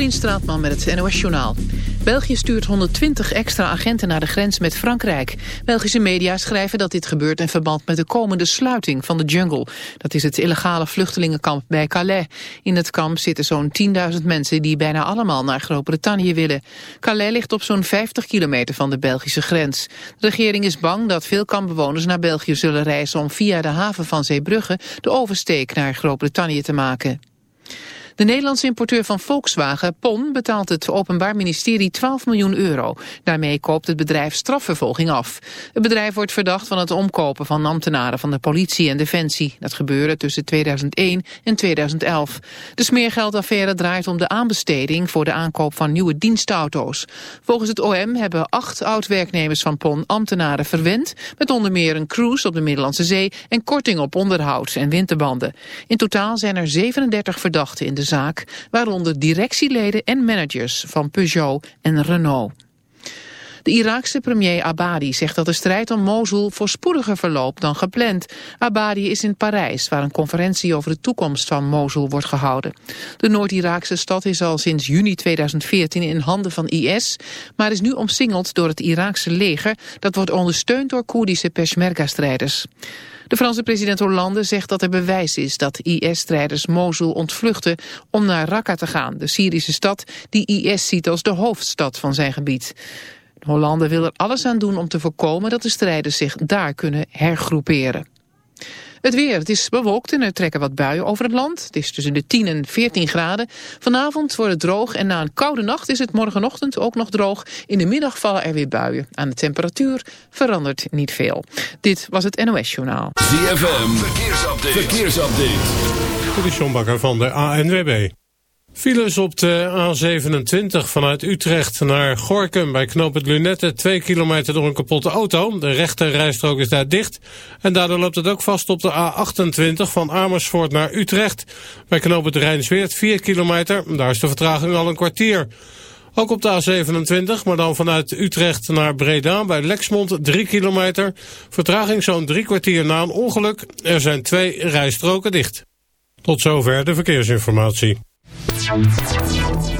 Katrien Straatman met het NOS-journaal. België stuurt 120 extra agenten naar de grens met Frankrijk. Belgische media schrijven dat dit gebeurt in verband met de komende sluiting van de jungle. Dat is het illegale vluchtelingenkamp bij Calais. In het kamp zitten zo'n 10.000 mensen die bijna allemaal naar Groot-Brittannië willen. Calais ligt op zo'n 50 kilometer van de Belgische grens. De regering is bang dat veel kampbewoners naar België zullen reizen om via de haven van Zeebrugge de oversteek naar Groot-Brittannië te maken. De Nederlandse importeur van Volkswagen, PON, betaalt het Openbaar Ministerie 12 miljoen euro. Daarmee koopt het bedrijf strafvervolging af. Het bedrijf wordt verdacht van het omkopen van ambtenaren van de politie en defensie. Dat gebeurde tussen 2001 en 2011. De smeergeldaffaire draait om de aanbesteding voor de aankoop van nieuwe dienstauto's. Volgens het OM hebben acht oud-werknemers van PON ambtenaren verwend... met onder meer een cruise op de Middellandse Zee en korting op onderhoud en winterbanden. In totaal zijn er 37 verdachten in de waaronder directieleden en managers van Peugeot en Renault. De Iraakse premier Abadi zegt dat de strijd om Mosul voorspoediger verloopt dan gepland. Abadi is in Parijs, waar een conferentie over de toekomst van Mosul wordt gehouden. De Noord-Iraakse stad is al sinds juni 2014 in handen van IS, maar is nu omsingeld door het Iraakse leger dat wordt ondersteund door Koerdische Peshmerga-strijders. De Franse president Hollande zegt dat er bewijs is dat IS-strijders Mosul ontvluchten om naar Raqqa te gaan, de Syrische stad die IS ziet als de hoofdstad van zijn gebied. Hollande wil er alles aan doen om te voorkomen dat de strijders zich daar kunnen hergroeperen. Het weer, het is bewolkt en er trekken wat buien over het land. Het is tussen de 10 en 14 graden. Vanavond wordt het droog en na een koude nacht is het morgenochtend ook nog droog. In de middag vallen er weer buien. Aan de temperatuur verandert niet veel. Dit was het NOS Journaal. ZFM, verkeersupdate. verkeersupdate. De Sjombakker van de ANWB. Files op de A27 vanuit Utrecht naar Gorkum bij knooppunt Lunette. Twee kilometer door een kapotte auto. De rechte rijstrook is daar dicht. En daardoor loopt het ook vast op de A28 van Amersfoort naar Utrecht. Bij knooppunt Rijnsweert 4 kilometer. Daar is de vertraging al een kwartier. Ook op de A27, maar dan vanuit Utrecht naar Breda bij Lexmond 3 kilometer. Vertraging zo'n drie kwartier na een ongeluk. Er zijn twee rijstroken dicht. Tot zover de verkeersinformatie. Thank you.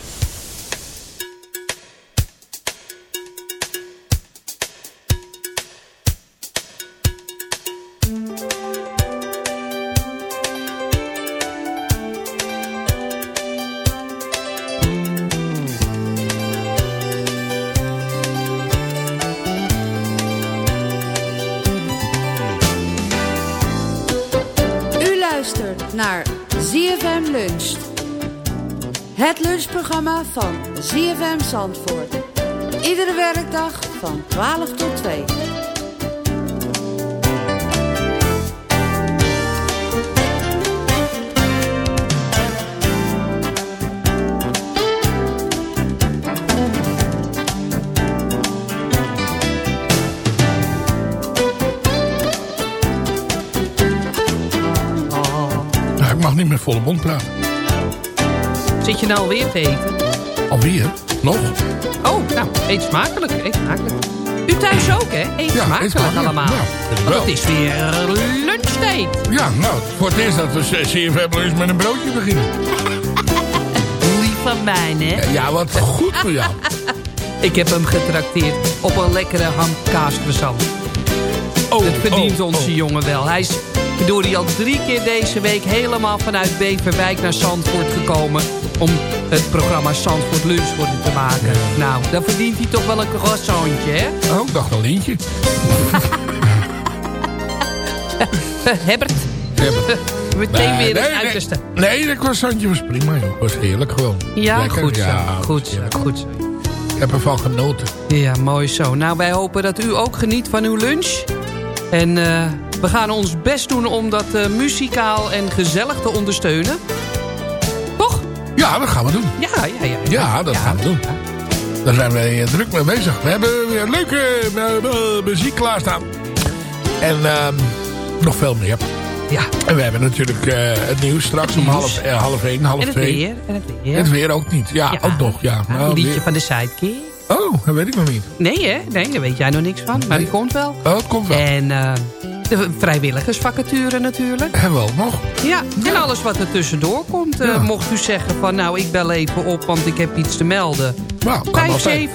Het lunchprogramma van ZFM Zandvoort. Iedere werkdag van 12 tot 2. Nou, ik mag niet meer volle mond praten. Zit je nou alweer te eten? Alweer? Nog? Oh, nou, eet smakelijk, eet smakelijk. U thuis ook, hè? Eet Ja, smakelijk eet smakelijk. allemaal. Ja, Want het is weer lunchtijd. Ja, nou, voor het eerst dat we CFM eens met een broodje beginnen. Lief van mij, hè? Ja, wat goed voor jou. Ik heb hem getrakteerd op een lekkere hamkaascroissant. Oh, Dat verdient oh, onze oh. jongen wel. Hij is door die al drie keer deze week helemaal vanuit Beverwijk naar Zandvoort gekomen... om het programma Zandvoort Lunch voor te maken. Nou, dan verdient hij toch wel een croissantje, hè? Oh, ik dacht een lintje. Herbert, Ja, meteen Nee, weer nee, het nee. uiterste. Nee, dat croissantje was prima, joh. was heerlijk gewoon. Ja, Lekker. goed zo. Ja, goed zo, goed zo. Ik heb ervan genoten. Ja, mooi zo. Nou, wij hopen dat u ook geniet van uw lunch. En eh, we gaan ons best doen om dat eh, muzikaal en gezellig te ondersteunen. Toch? Ja, dat gaan we doen. Ja, ja, ja. Ja, dat gaan we doen. Daar zijn wij eh, druk mee bezig. We hebben weer leuke eh, muziek klaarstaan. En ehm, nog veel meer. Ja. En we hebben natuurlijk het nieuws straks om nieuws. half, eh, half één, half En het twee. weer. En het weer. Het weer ook niet. Ja, Ja. ook nog. Ja. Ja, Nou, een liedje weer- van de Sidekick. Oh, dat weet ik nog niet. Nee, hè? Nee, daar weet jij nog niks van. Maar die komt wel. Oh, het komt wel. En eh, de vrijwilligersvacature natuurlijk. Hebben we ook nog. Ja, en alles wat er tussendoor komt. eh. Mocht u zeggen van nou, ik bel even op, want ik heb iets te melden. Nou, kan altijd. 5730393.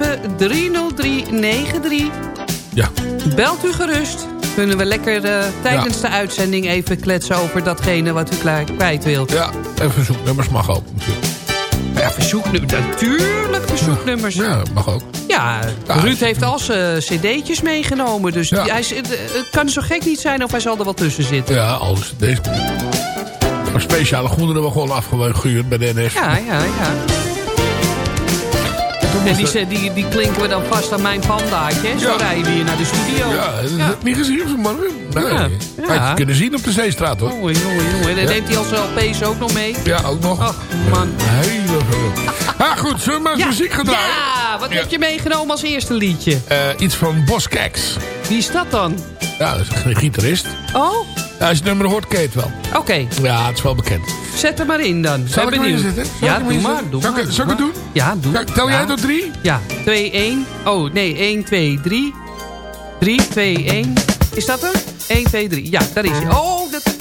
Ja. Belt u gerust. Kunnen we lekker eh, tijdens de uitzending even kletsen over datgene wat u kwijt wilt. Ja, en verzoeknummers mag ook natuurlijk. Ja, verzoeknummers. Natuurlijk verzoeknummers. Ja, Ja, mag ook. ja Ja, Ruud heeft al zijn cd'tjes meegenomen. Dus Ja. hij het kan zo gek niet zijn of hij zal er wel tussen zitten. Ja, alles. Deze. Maar speciale goederen we gewoon afgehuurd bij de NS. Ja, ja, ja. En die, die, die klinken we dan vast aan mijn pandaatje. Zo Ja. rijden we hier naar de studio. Ja, dat heb ik niet gezien vanmorgen. Nee. Ja. Had Ja. je kunnen zien op de Zeestraat hoor. Jongen, jongen, jongen. En dan Ja. neemt hij al zijn LP's ook nog mee. Ja, ook nog. Ach, man. Hele veel. Ah, goed, zullen we maar eens Ja, muziek gaan ja, wat Ja. heb je meegenomen als eerste liedje? Eh, iets van Boskeks. Wie is dat dan? Ja, dat is een gitarist. Oh, Ja, als je het nummer hoort, ken je het wel. oké. Ja, het is wel bekend. Zet er maar in dan. Zal Ben ik benieuwd. Zal Ja, doe inzetten? maar. Doe Zal ik- maar, zal ik het doe doen? maar. Ja, doe. Ja, tel jij Ja. tot drie? Ja, 2, 1. Oh, nee, 1, 2, 3. 3, 2, 1. Is dat hem? 1, 2, 3. Ja, daar is hij. Oh, dat...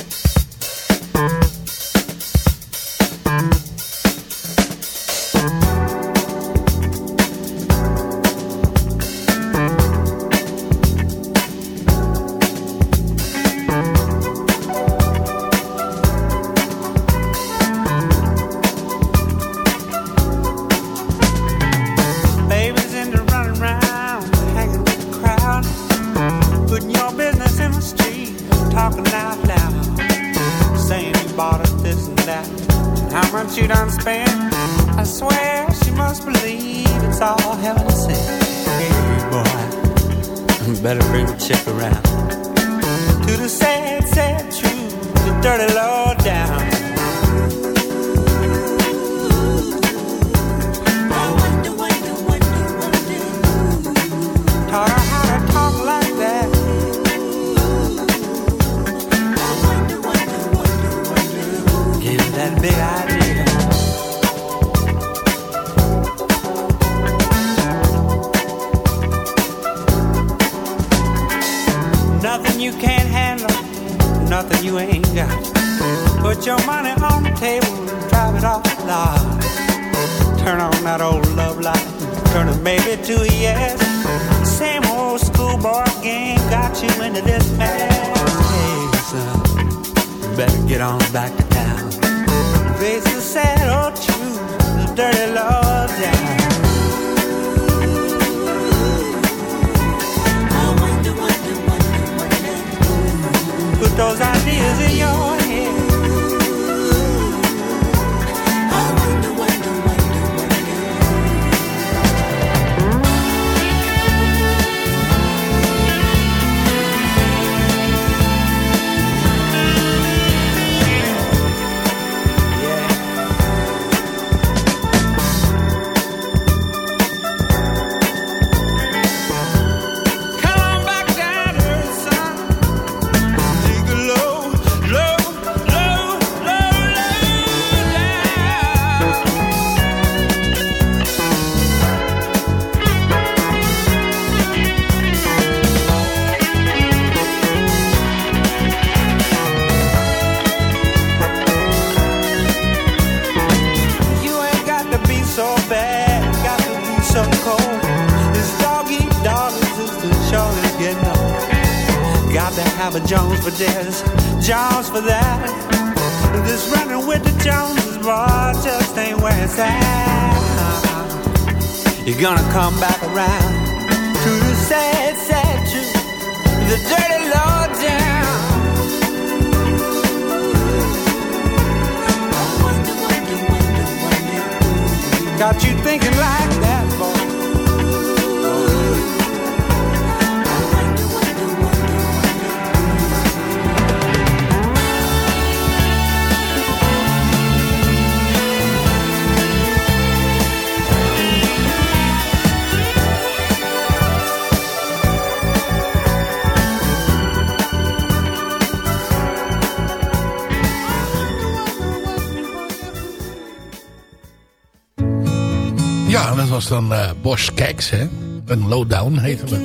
was dan uh, Bosch Keks, hè. Een lowdown heette het.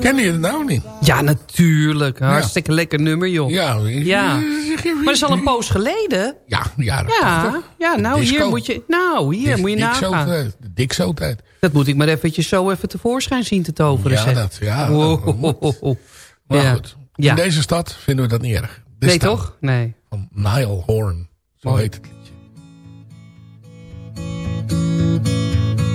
Ken je het nou niet? Ja, natuurlijk. Hartstikke lekker nummer, joh. Ja. ja. Maar dat is al een poos geleden. Ja, ja. Ja, ja nou, hier moet je, nou, hier moet je nagaan. De Dixo-tijd. Dat moet ik maar eventjes zo even tevoorschijn zien te toveren. Ja, zeg. dat, ja. Wow. Maar Ja. goed, in deze stad vinden we dat niet erg. This Nee, toch? Nee. Van Nile Horn. Zo Mooi. heet het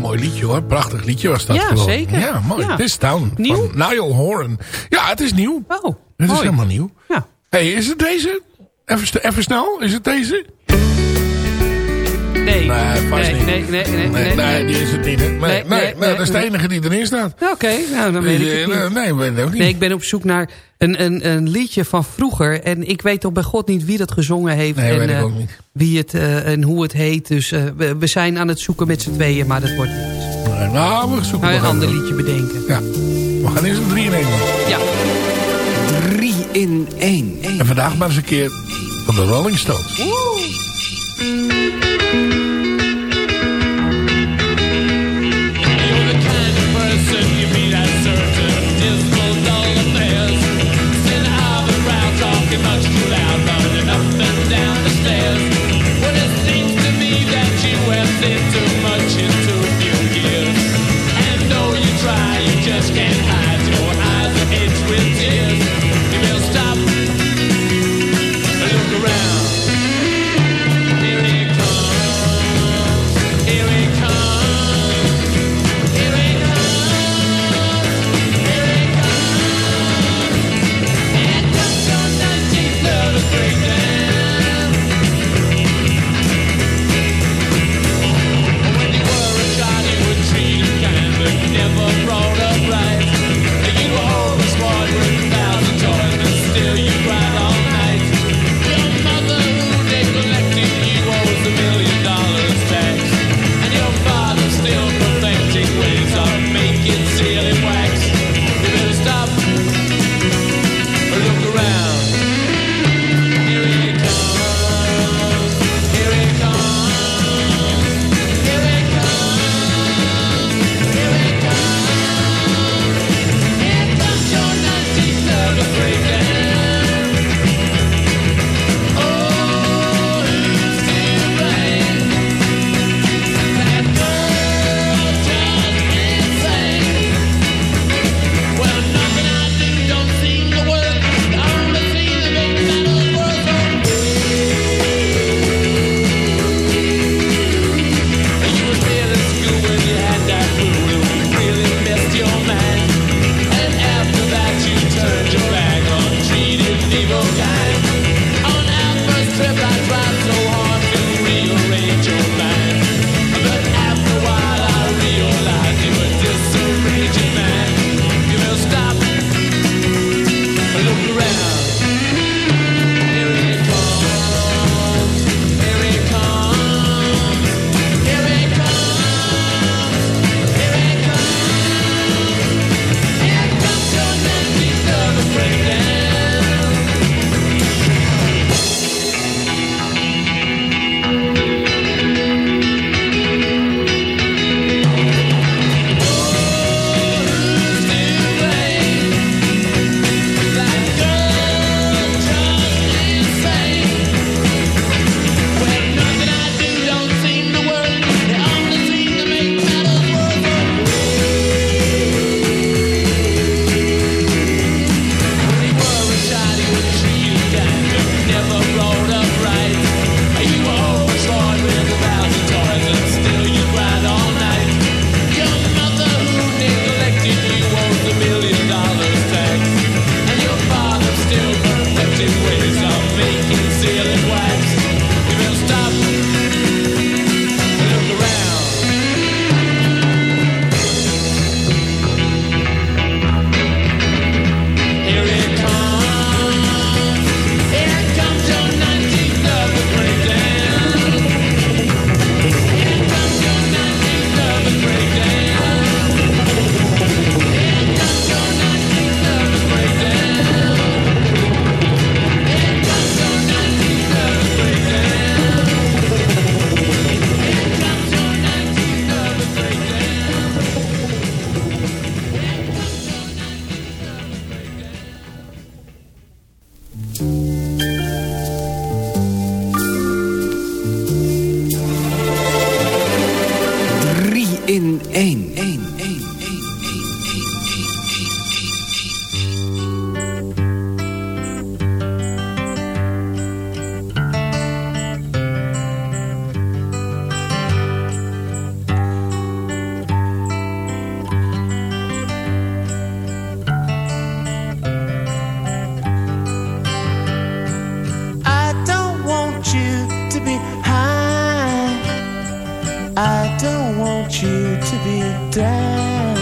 Liedje hoor. Prachtig liedje was dat Ja, gewoon. zeker. Ja, mooi. Ja. This Town Nieuw? van Niall Horan. Ja, het is nieuw. Oh, Het is mooi. helemaal nieuw. Ja. hey, is het deze? Even, even snel, is het deze? Nee. Nee, vast nee, niet. nee, nee, nee, Nee, die is het niet. Hè? Nee, nee, Nee, nee, nee, dat is de enige die erin staat. Oké, nou dan weet ik het Eh, niet. Nee, weet ik ook niet. Nee, ik ben op zoek naar een, een, een liedje van vroeger. En ik weet toch bij God niet wie dat gezongen heeft. Nee, en, weet ik eh, ook niet. Wie het eh, en hoe het heet. Dus eh, we, we zijn aan het zoeken met z'n tweeën. Maar dat wordt. Nee, nou, we zoeken Nou, een ander liedje bedenken. Ja, we gaan eerst een 3 in 1 doen. Ja. 3 in 1. En vandaag maar eens een keer van de Rolling Stones. Look down.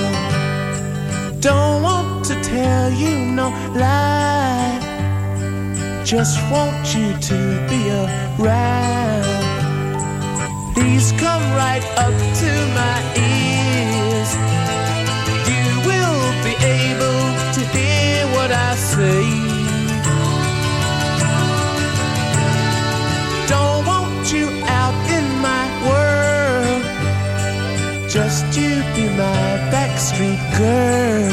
Don't want to tell you no lie. Just want you to be around. Please come right up to my ears. You will be able to hear what I say. girl.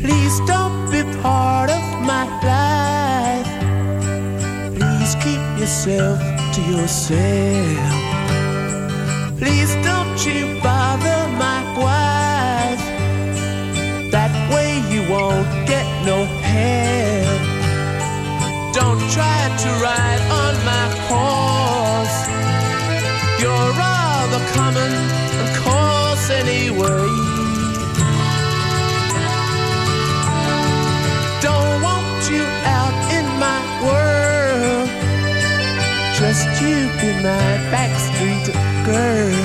Please don't be part of my life. Please keep yourself to yourself. tried to ride on my horse. You're rather common, and coarse anyway. Don't want you out in my world. Just you be my backstreet girl.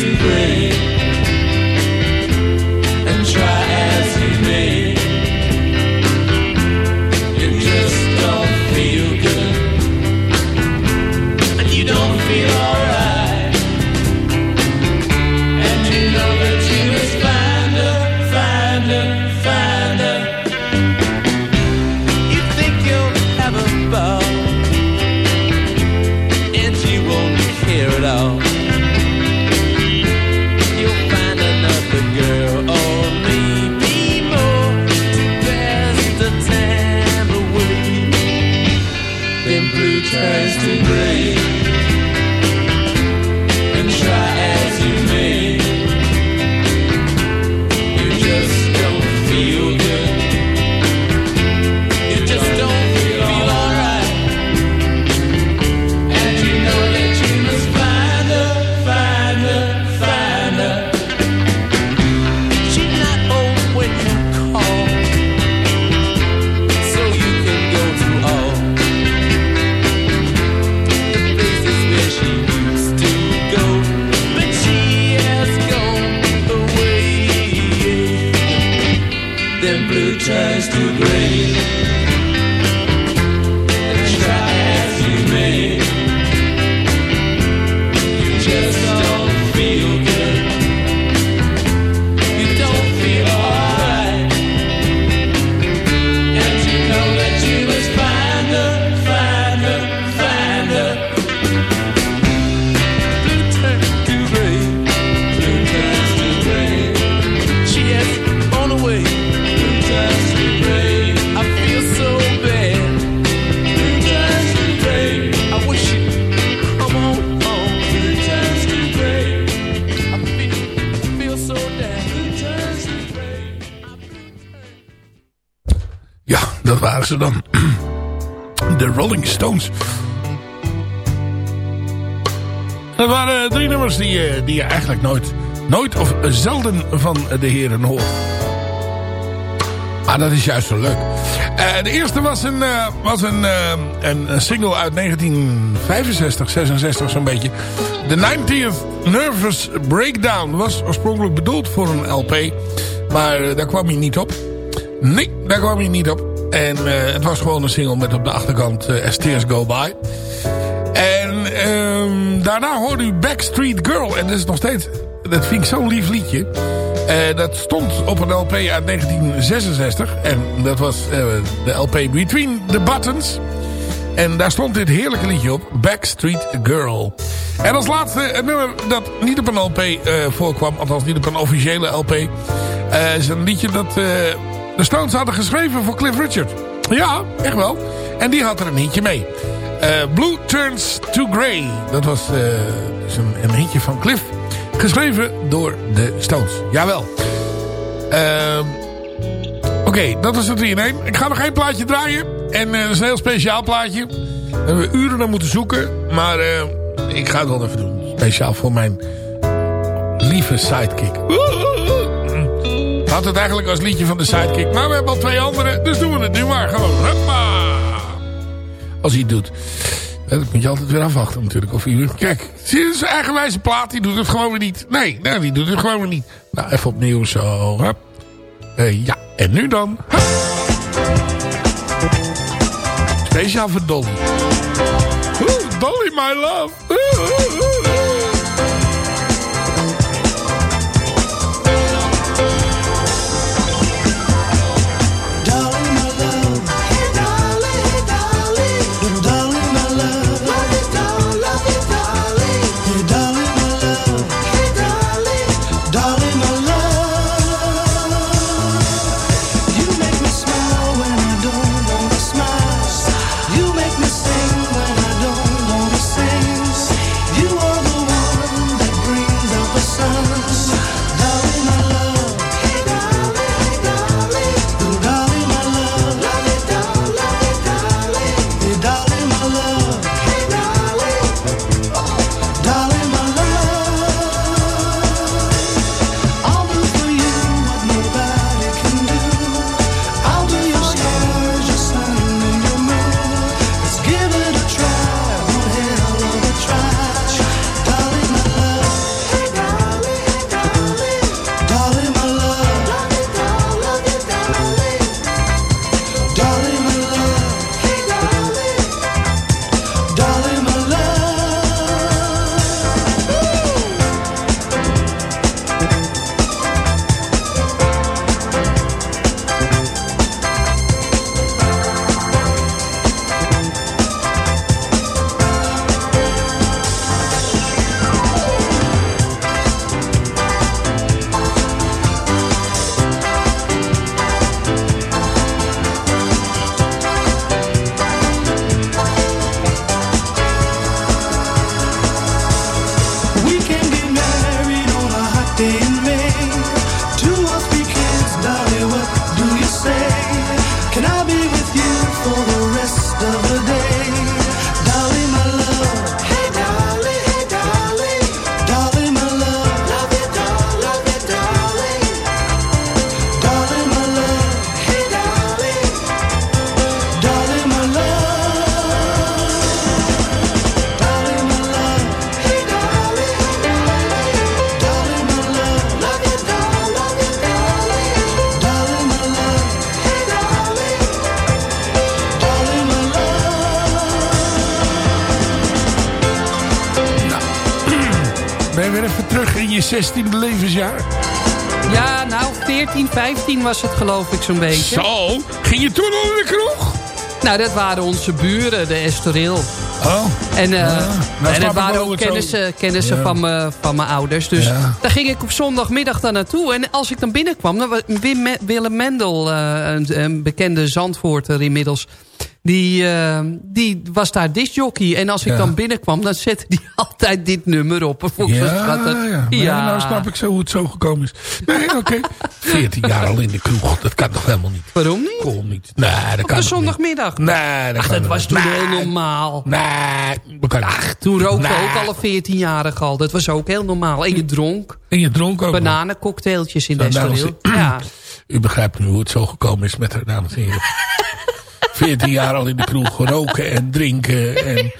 to dan. De Rolling Stones. Dat waren drie nummers die, eh, die je eigenlijk nooit, nooit of zelden van de heren hoort. Maar dat is juist zo leuk. Uh, de eerste was een, was een, een single uit 1965, 66 zo'n beetje. The 90th Nervous Breakdown was oorspronkelijk bedoeld voor een LP. Maar daar kwam hij niet op. Nee, daar kwam hij niet op. En het was gewoon een single met op de achterkant As Tears Go By. En ehm, daarna hoorde u Backstreet Girl. En dat is nog steeds... Dat vind ik zo'n lief liedje. Uh, dat stond op een LP uit 1966. En dat was uh, de LP Between the Buttons. En daar stond dit heerlijke liedje op. Backstreet Girl. En als laatste een nummer dat niet op een LP uh, voorkwam. Althans niet op een officiële LP. is een liedje dat de Stones hadden geschreven voor Cliff Richard. Ja, echt wel. En die had er een hitje mee. Blue Turns to Grey. Dat was dus een, een hitje van Cliff. Geschreven door de Stones. Jawel. Uh, Oké, dat was het 3 in 1. Ik ga nog één plaatje draaien. En uh, dat is een heel speciaal plaatje. Daar hebben we uren naar moeten zoeken. Maar uh, ik ga het wel even doen. Speciaal voor mijn lieve sidekick. Had het eigenlijk als liedje van de sidekick. Maar we hebben al twee andere. Dus doen we het nu maar gewoon. Hoppa. Als hij het doet. Dat moet je altijd weer afwachten natuurlijk. Of hij, kijk, zie je zijn eigenwijze plaat, die doet het gewoon weer niet. Nee, nee die doet het gewoon weer niet. Nou, even opnieuw zo. Hup. Uh, ja, en nu dan. Hup. Speciaal voor Dolly. Oeh, Dolly, my love. Oeh, 16e levensjaar? Ja, nou, 14, 15 was het geloof ik zo'n beetje. Zo? Ging je toen onder de kroeg? Nou, dat waren onze buren, de Estoril. Oh. En, uh, nou, en dat waren ook kennissen, kennissen ja. van, me, van mijn ouders. Dus ja. daar ging ik op zondagmiddag dan naartoe. En als ik dan binnenkwam, dan was Wim, Willem Mendel, uh, een, een, bekende Zandvoorter inmiddels... Die, uh, die was daar discjockey. En als ik Ja. dan binnenkwam, dan zette die altijd dit nummer op. Ja, ja. Nou snap ik zo hoe het zo gekomen is. Nee, oké. 14 jaar al in de kroeg. Dat kan toch helemaal niet? Waarom niet? Kon niet. Nee, dat Op kan een toch niet? zondagmiddag. Nee, dat Ach, dat was niet? toen Nee, heel normaal. Nee, dat kan niet. Toen rookte Nee. ook alle 14-jarigen al. Dat was ook heel normaal. En je dronk En je dronk ook. bananencocktailtjes in Estoril. Ja. U begrijpt nu hoe het zo gekomen is met haar, dames en heren. 14 jaar al in de kroeg roken en drinken. En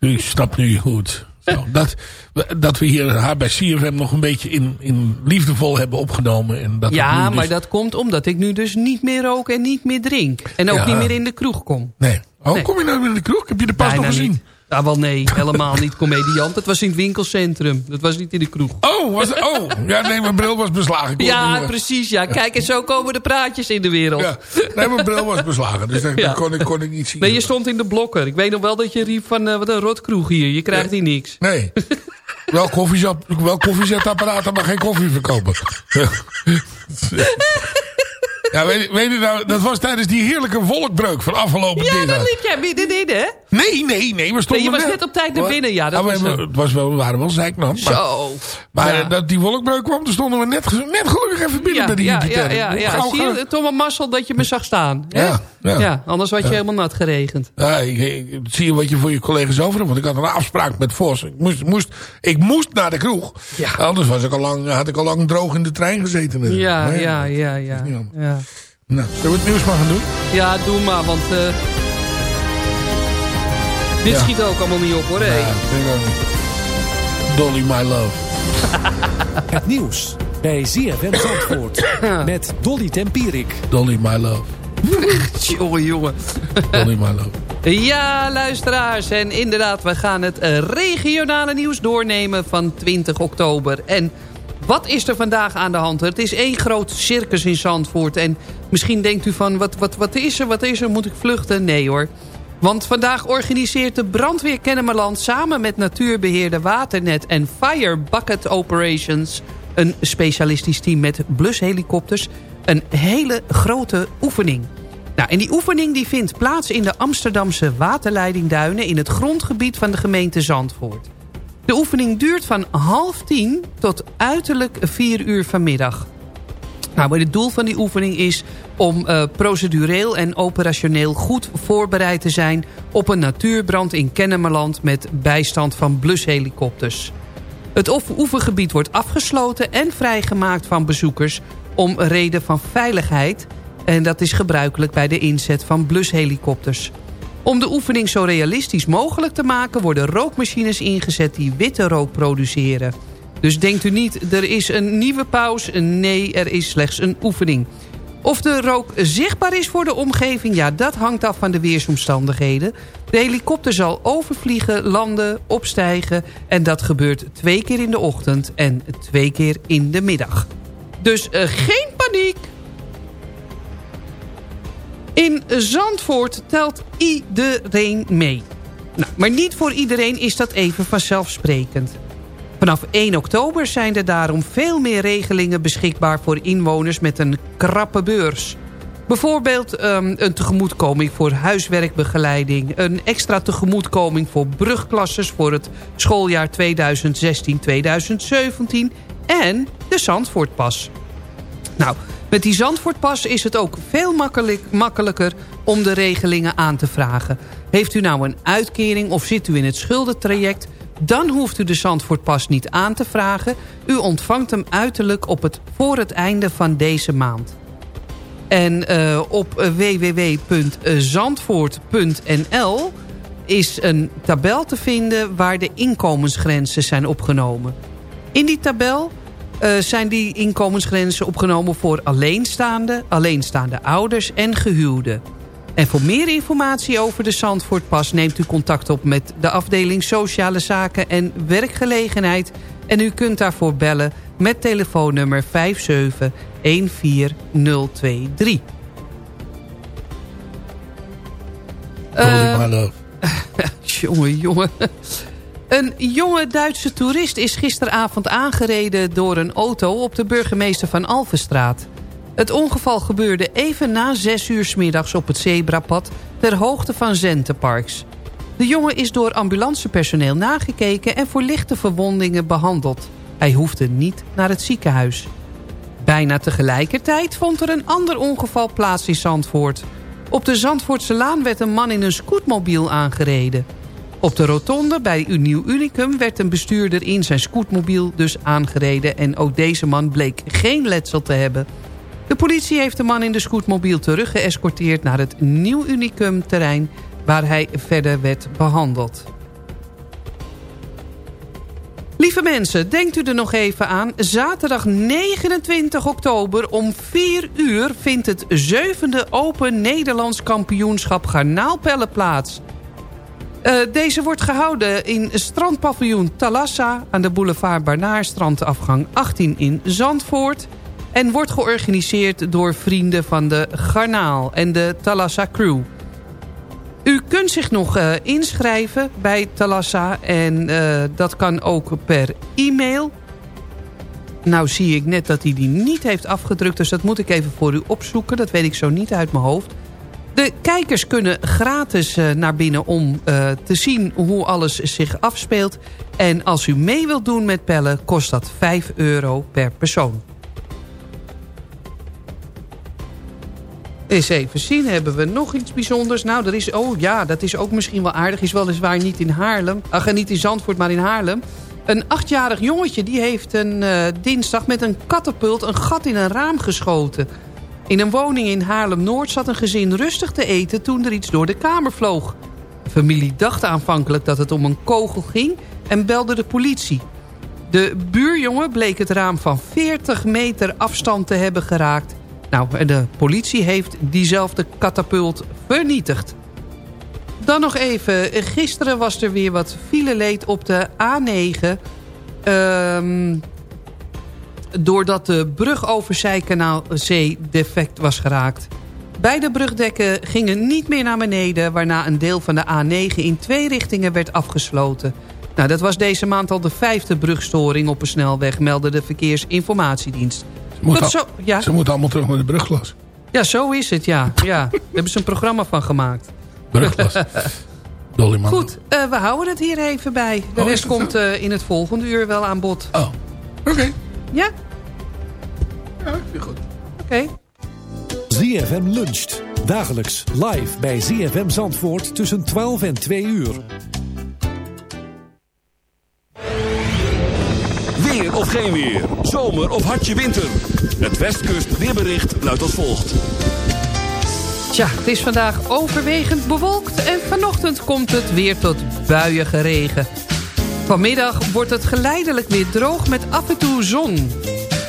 u snapt nu. Zo, dat, dat we hier haar bij CFM nog een beetje in, in liefdevol hebben opgenomen. En dat Ja, dus- maar dat komt omdat ik nu dus niet meer rook en niet meer drink. En ook Ja. niet meer in de kroeg kom. Nee. Oh, Nee. kom je nou in de kroeg? Heb je de pas Bijna nog gezien? niet. Ja, wel nee, helemaal niet comediant. Dat was in het winkelcentrum. Dat was niet in de kroeg. Oh, was, oh. ja, nee, mijn bril was beslagen. Ja, niet- precies. Ja. Kijk, en zo komen de praatjes in de wereld. Ja, nee, mijn bril was beslagen. Dus dat Ja. kon, ik, kon ik niet zien. Nee, je stond in de blokker. Ik weet nog wel dat je riep van, eh, wat een rotkroeg hier. Je krijgt hier niks. Nee. wel, koffiezet, wel koffiezetapparaten, maar geen koffie verkopen. ja, weet, weet je nou, dat was tijdens die heerlijke volkbreuk van afgelopen Ja, dinsdag. dan liep jij middenin, hè? Nee, nee, nee, we stonden Nee, je was net- net op tijd naar binnen. Ja, dat Ah, was het was wel, we waren wel zeiknat. Maar, Zo. maar Ja. eh, dat die wolkbreuk kwam, toen stonden we net, net gelukkig even binnen Ja, bij die ja, ja, ja, ja. Gauw, Zie je, dat je me zag staan. hè? Ja, ja. anders was je helemaal nat geregend. Ja, ik, ik- zie je wat je voor je collega's over hebt. Want ik had een afspraak met Vos. Ik moest, moest, ik moest naar de kroeg. Ja. Anders was ik al lang, had ik al lang droog in de trein gezeten. Ja, ja, ja. Ja, Nou, zullen we het nieuws maar gaan doen? ja doe maar, want... eh, dit Ja. schiet ook allemaal niet op, hoor. hé. Ja, vind ik ook niet. Dolly My Love. Het nieuws bij ZFM Zandvoort. Met Dolly Tempierik. Dolly My Love. Jongen, jongen. Dolly My Love. Ja, luisteraars. En inderdaad, we gaan het eh, regionale nieuws doornemen van 20 oktober. En wat is er vandaag aan de hand? Het is één groot circus in Zandvoort. En misschien denkt u van, wat, wat, wat is er? Wat is er? Moet ik vluchten? Nee hoor. Want vandaag organiseert de brandweer Kennemerland... samen met natuurbeheerder Waternet en Fire Bucket Operations... een specialistisch team met blushelikopters... een hele grote oefening. Nou, en die oefening die vindt plaats in de Amsterdamse waterleidingduinen... in het grondgebied van de gemeente Zandvoort. De oefening duurt van half tien tot uiterlijk vier uur vanmiddag. Nou, het doel van die oefening is om eh, procedureel en operationeel goed voorbereid te zijn... op een natuurbrand in Kennemerland met bijstand van blushelikopters. Het oef- oefengebied wordt afgesloten en vrijgemaakt van bezoekers... om reden van veiligheid. En dat is gebruikelijk bij de inzet van blushelikopters. Om de oefening zo realistisch mogelijk te maken... worden rookmachines ingezet die witte rook produceren. Dus denkt u niet, er is een nieuwe pauze. Nee, er is slechts een oefening. Of de rook zichtbaar is voor de omgeving, ja, dat hangt af van de weersomstandigheden. De helikopter zal overvliegen, landen, opstijgen... en dat gebeurt twee keer in de ochtend en twee keer in de middag. Dus eh, geen paniek! In Zandvoort telt iedereen mee. Nou, maar niet voor iedereen is dat even vanzelfsprekend. Vanaf 1 oktober zijn er daarom veel meer regelingen beschikbaar voor inwoners met een krappe beurs. Bijvoorbeeld um, een tegemoetkoming voor huiswerkbegeleiding... een extra tegemoetkoming voor brugklasses voor het schooljaar 2016-2017... en de Zandvoortpas. Nou, met die Zandvoortpas is het ook veel makkelijk, makkelijker om de regelingen aan te vragen. Heeft u nou een uitkering of zit u in het schuldentraject... dan hoeft u de Zandvoortpas niet aan te vragen. U ontvangt hem uiterlijk op het, voor het einde van deze maand. En uh, op www.zandvoort.nl is een tabel te vinden waar de inkomensgrenzen zijn opgenomen. In die tabel zijn die inkomensgrenzen opgenomen voor alleenstaande, alleenstaande ouders en gehuwden. En voor meer informatie over de Zandvoortpas neemt u contact op met de afdeling Sociale Zaken en Werkgelegenheid. En u kunt daarvoor bellen met telefoonnummer 5714023. Uh, jongen, jongen. Een jonge Duitse toerist is gisteravond aangereden door een auto op de burgemeester van Alvenstraat. Het ongeval gebeurde even na 6 uur s middags op het zebrapad... ter hoogte van Zenteparks. De jongen is door ambulancepersoneel nagekeken... en voor lichte verwondingen behandeld. Hij hoefde niet naar het ziekenhuis. Bijna tegelijkertijd vond er een ander ongeval plaats in Zandvoort. Op de Zandvoortse Laan werd een man in een scootmobiel aangereden. Op de rotonde bij Nieuw Unicum werd een bestuurder in zijn scootmobiel dus aangereden... en ook deze man bleek geen letsel te hebben. De politie heeft de man in de scootmobiel teruggeëscorteerd... naar het Nieuw Unicum terrein waar hij verder werd behandeld. Lieve mensen, denkt u er nog even aan. Zaterdag 29 oktober om 4 uur vindt het zevende Open Nederlands kampioenschap garnaalpellen plaats. Uh, deze wordt gehouden in strandpaviljoen Talassa aan de boulevard Barnaar, strandafgang 18 in Zandvoort. En wordt georganiseerd door vrienden van de Garnaal en de Talassa Crew. U kunt zich nog uh, inschrijven bij Talassa en uh, dat kan ook per e-mail. Nou zie ik net dat hij die niet heeft afgedrukt, dus dat moet ik even voor u opzoeken. Dat weet ik zo niet uit mijn hoofd. De kijkers kunnen gratis uh, naar binnen om te zien hoe alles zich afspeelt. En als u mee wilt doen met pellen, kost dat 5 euro per persoon. Eens even zien, hebben we nog iets bijzonders? Nou, er is, oh ja, dat is ook misschien wel aardig. Is weliswaar niet in Haarlem. Ach, niet in Zandvoort, maar in Haarlem. Een achtjarig jongetje die heeft een uh, dinsdag met een katapult een gat in een raam geschoten. In een woning in Haarlem-Noord zat een gezin rustig te eten toen er iets door de kamer vloog. De familie dacht aanvankelijk dat het om een kogel ging en belde de politie. De buurjongen bleek het raam van 40 meter afstand te hebben geraakt... Nou, de politie heeft diezelfde katapult vernietigd. Dan nog even, gisteren was er weer wat fileleed op de A9... Um, doordat de brug over Zijkanaal Zee defect was geraakt. Beide brugdekken gingen niet meer naar beneden... waarna een deel van de A9 in twee richtingen werd afgesloten. Nou, dat was deze maand al de vijfde brugstoring op een snelweg... meldde de Verkeersinformatiedienst moet zo, ja. Ze moeten allemaal terug naar de brugglas. Ja, zo is het, ja. ja. Daar hebben ze een programma van gemaakt. Brugglas. Dolly man. Goed, uh, we houden het hier even bij. De oh, rest komt uh, in het volgende uur wel aan bod. Oh, oké. Okay. Ja? Ja, ik vind goed. Oké. Okay. ZFM luncht. Dagelijks live bij ZFM Zandvoort tussen 12 en 2 uur. Geen weer. Zomer of hartje winter. Het Westkust weerbericht luidt als volgt. Tja, het is vandaag overwegend bewolkt en vanochtend komt het weer tot buiige regen. Vanmiddag wordt het geleidelijk weer droog met af en toe zon.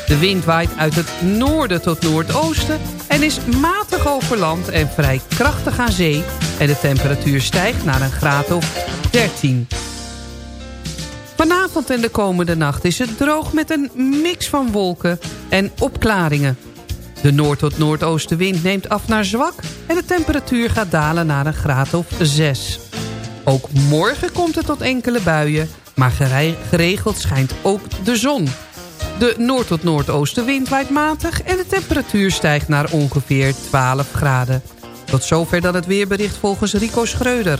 De wind waait uit het noorden tot noordoosten en is matig over land en vrij krachtig aan zee. En de temperatuur stijgt naar een graad of 13. Vanavond en de komende nacht is het droog met een mix van wolken en opklaringen. De noord- tot noordoostenwind neemt af naar zwak... en de temperatuur gaat dalen naar een graad of 6. Ook morgen komt het tot enkele buien... maar geregeld schijnt ook de zon. De noord- tot noordoostenwind waait matig... en de temperatuur stijgt naar ongeveer 12 graden. Tot zover dan het weerbericht volgens Rico Schreuder.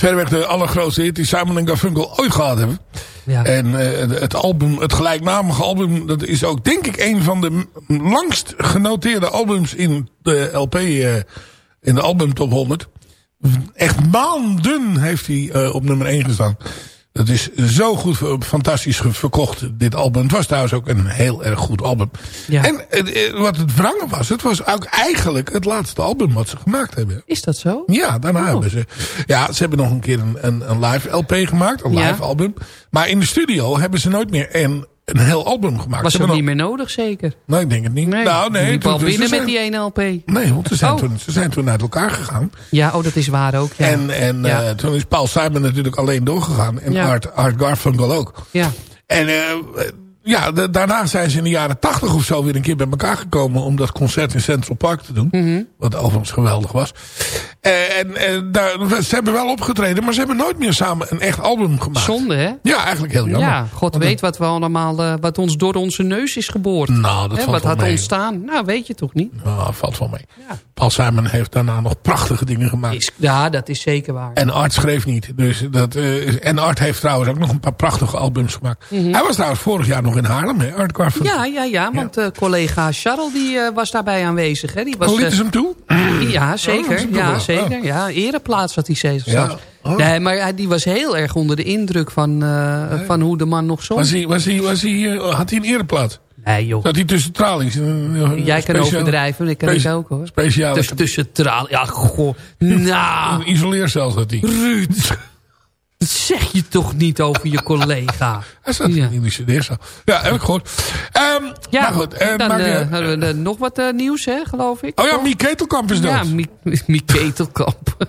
Verreweg de allergrootste hit die Simon en Garfunkel ooit gehad hebben. Ja. En eh, het album, het gelijknamige album, dat is ook denk ik een van de langst genoteerde albums in de LP, eh, in de album top 100. Echt maanden heeft hij eh, op nummer 1 gestaan. Dat is zo goed, eh, fantastisch verkocht, dit album. Het was trouwens ook een heel erg goed album. Ja. En eh, eh, wat het wrange was, het was ook eigenlijk het laatste album wat ze gemaakt hebben. Is dat zo? Ja, daarna Oh. hebben ze... Ja, ze hebben nog een keer een, een, een live LP gemaakt. Een Ja. live album. Maar in de studio hebben ze nooit meer een, een heel album gemaakt. Was hebben niet meer nodig zeker? Nee, ik denk het niet. Nee, nou, nee. al binnen met die 1 LP. Nee, want ze zijn, Oh. toen, ze zijn toen uit elkaar gegaan. Ja, oh, dat is waar ook. Ja. En, en ja. eh, toen is Paul Simon natuurlijk alleen doorgegaan. En Art Garfunkel ook. ja. En eh, ja, da- daarna zijn ze in de jaren tachtig of zo weer een keer bij elkaar gekomen... om dat concert in Central Park te doen. Mhm. Wat overigens geweldig was. Eh, en daar, ze hebben wel opgetreden, maar ze hebben nooit meer samen een echt album gemaakt. Zonde, hè? Ja, eigenlijk heel jammer. Ja, God Want weet wat we allemaal, eh, wat ons door onze neus is geboord. Nou, dat valt wat wel had mee. ontstaan? Nou, weet je toch niet? Nou, valt wel mee. Paul Simon heeft daarna nog prachtige dingen gemaakt. Is, ja, dat is zeker waar. En Art schreef niet. Dus dat, eh, en Art heeft trouwens ook nog een paar prachtige albums gemaakt. Mhm. Hij was trouwens vorig jaar nog in Haarlem, hè, Art Garfunkel. Ja, ja, ja, want eh, collega Charles die, eh, was daarbij aanwezig. Hè? Die was, Oh, lieten eh, ze hem toe? Ja, Oh, zeker. ja, wel- zeker. oh. Ja, ereplaats had hij steeds. Ja. Oh. Nee, maar die was heel erg onder de indruk van, eh, van hoe de man nog zong. Was hij, was hij, was hij, eh, had hij een ereplaats? Nee, joh. Zat hij tussen tralies? Een- Jij kan speciaal- overdrijven, ik kan het ook hoor. Speciale Tussen, tussen traal. Ja, goh. Nou, een isoleercel zat hij. Ruud. Dat zeg je toch niet over je collega. Hij zat Ja. in studeerzaal. Ja, heb ik gehoord. Ehm, Ja, maar goed. eh, dan hadden we eh, nog wat nieuws, hè, geloof ik. oh ja, toch? Miek Ketelkamp is dood. Ja, Miek Miek Ketelkamp.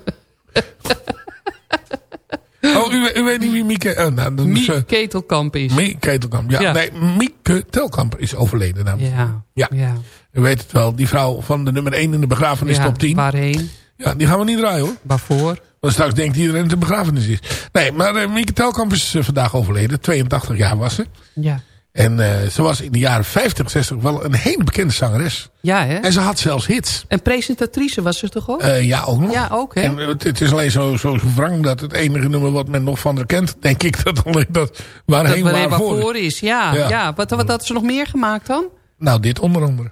Oh, u, u weet niet wie Mieke... Oh, nou, Ketelkamp is. Mie Ketelkamp. Ja, Ja. nee, Mieke Telkamp is overleden. heren. Ja, Ja. ja. U weet het wel, die vrouw van de nummer 1 in de begrafenis top 10. Waarheen? Ja, die gaan we niet draaien hoor. Waarvoor? Want straks denkt iedereen dat het een begrafenis is. Nee, maar eh, Mieke Telkamp is eh, vandaag overleden. 82 jaar was ze. Ja. En eh, ze was in de jaren 50, 60 wel een hele bekende zangeres. Ja, hè? En ze had zelfs hits. En presentatrice was ze toch ook? Ja, ook nog. Ja, ook, hè? En het, het is alleen zo, zo wrang dat het enige nummer wat men nog van haar kent, denk ik dat alleen dat waarheen dat waarvoor. waarvoor is, ja. Ja. ja. Wat, wat had ze nog meer gemaakt dan? Nou, dit onder andere.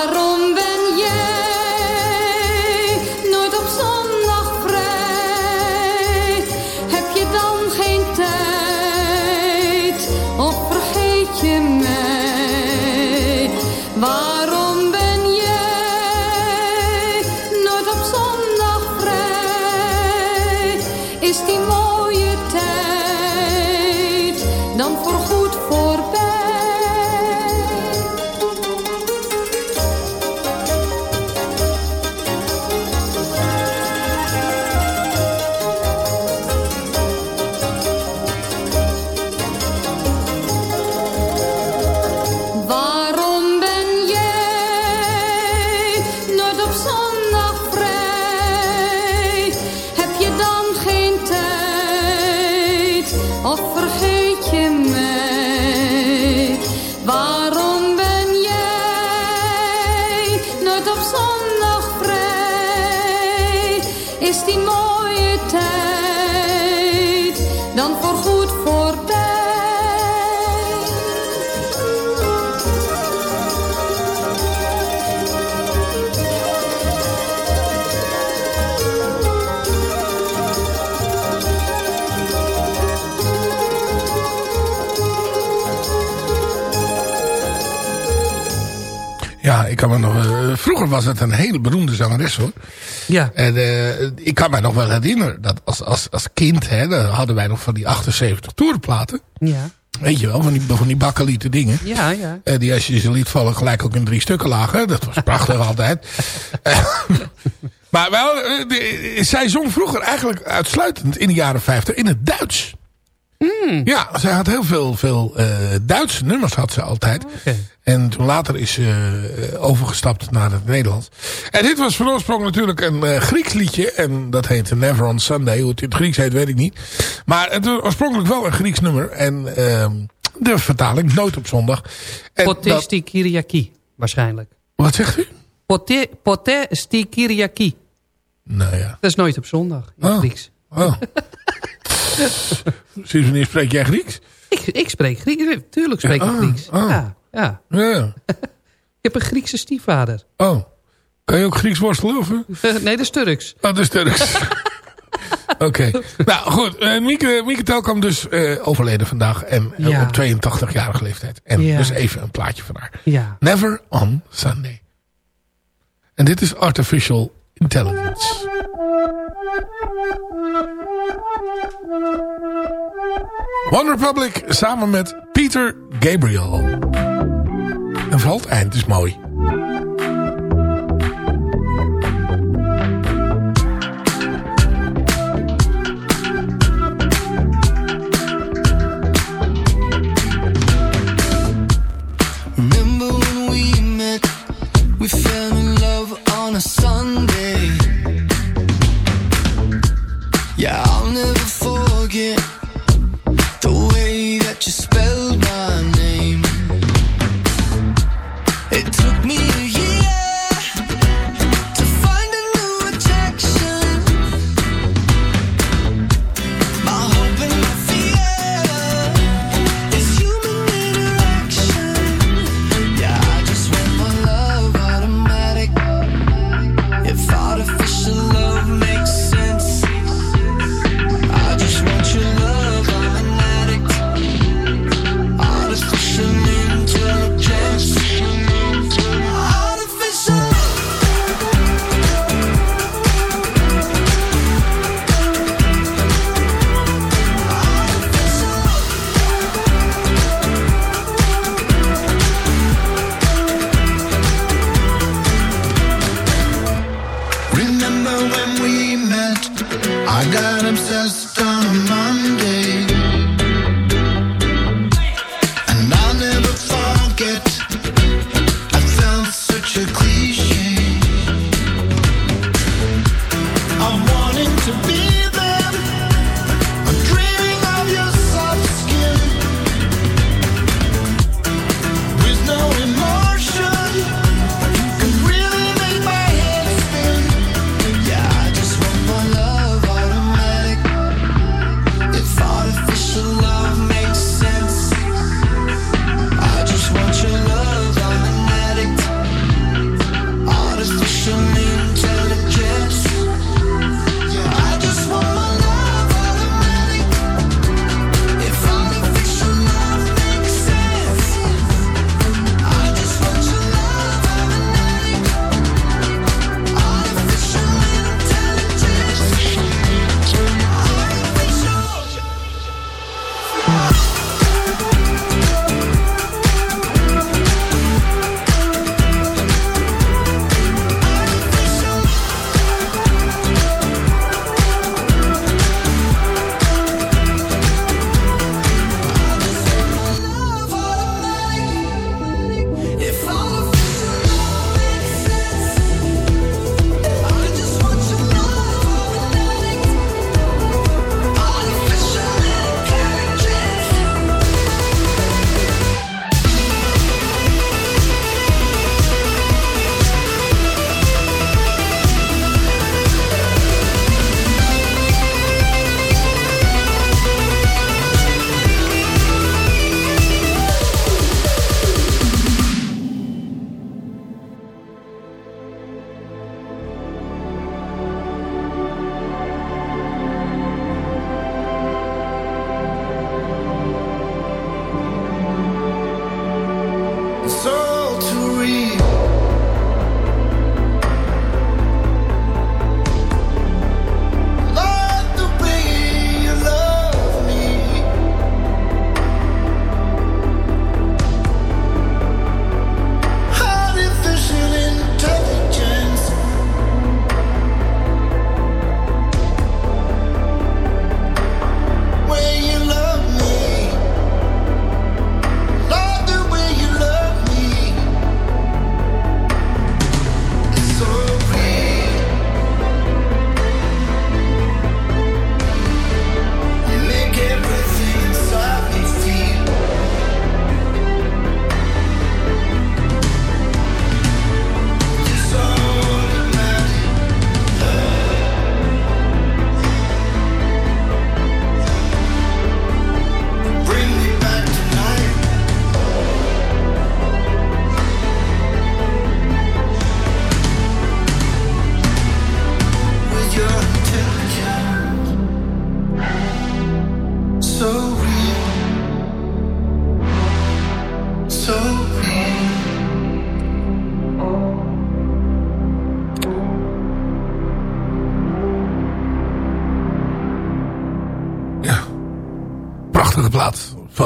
Me nog... eh, vroeger was het een hele beroemde zangeres hoor. Ja. En eh, ik kan me nog wel herinneren dat als, als, als kind, hè, dan hadden wij nog van die 78 toerenplaten. Ja. Weet je wel, van die, van die bakkelieten dingen. Ja, ja. Eh, die als je ze liet vallen gelijk ook in drie stukken lagen. Dat was prachtig altijd. Maar wel, de- zij zong vroeger eigenlijk uitsluitend in de jaren 50 in het Duits. Ja, zij had heel veel, veel Duitse nummers had ze altijd. En toen later is ze eh, overgestapt naar het Nederlands. En dit was van oorsprong natuurlijk een eh, Grieks liedje. En dat heette Never on Sunday. Hoe het in het Grieks heet, weet ik niet. Maar het was oorspronkelijk wel een Grieks nummer. En ehm, de vertaling, Nooit op zondag. Potesti Kyriaki, waarschijnlijk. wat zegt u? Potesti Kyriaki. Nou ja. Dat is nooit op zondag in Oh. Grieks. Oh. Sinds wanneer spreek jij Grieks? Ik, ik spreek Grieks. Tuurlijk spreek ik Ah, Grieks. ah. Ja, ja. Ja. Ik heb een Griekse stiefvader. Oh. Kan je ook Grieks worstelen? Of? Nee, dat is Turks. Oh, dat is Turks. Oké. Nou goed, eh, Mieke, Mieke Telkamp dus eh, overleden vandaag. En eh, Ja. op 82-jarige leeftijd. En Ja. dus even een plaatje van haar. Ja. Never on Sunday. En dit is Artificial Intelligence. One Republic samen met Peter Gabriel. En vooral het eind is mooi.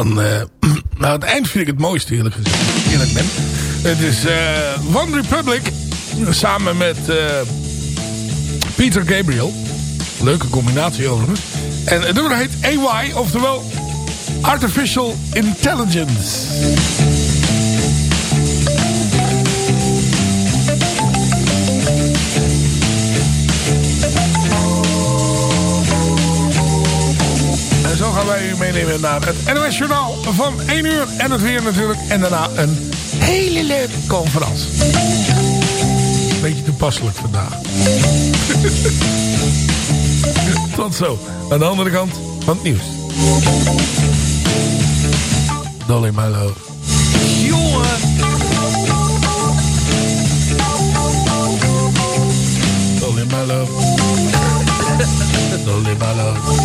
Van... Uh, nou, het eind vind ik het mooiste, eerlijk gezegd. Eerlijk ben. Het is uh, One Republic. Samen met uh, Peter Gabriel. Leuke combinatie overigens. En het nummer heet AY, oftewel Artificial Intelligence. U meenemen naar het NOS Journaal van 1 uur. En het weer natuurlijk. En daarna een hele leuke conferentie. Beetje toepasselijk vandaag. Tot zo. Aan de andere kant van het nieuws. Dolly my love. Jongen. Dolly my love. Dolly my